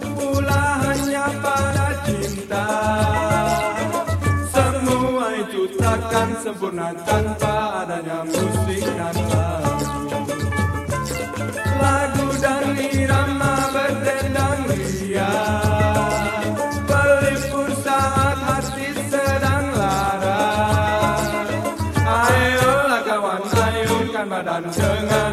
pula hanya pada cinta. Semua itu takkan sempurna tanpa adanya musik dan lagu. Lagu dan irama berdendang ria. Pelipur saat hati sedang lara. Ayolah kawan, ayunkan badan dengan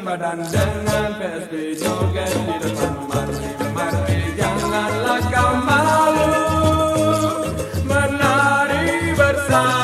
Badan dengan PSB joget di depan mari-mari janganlah kau malu. Menari bersama.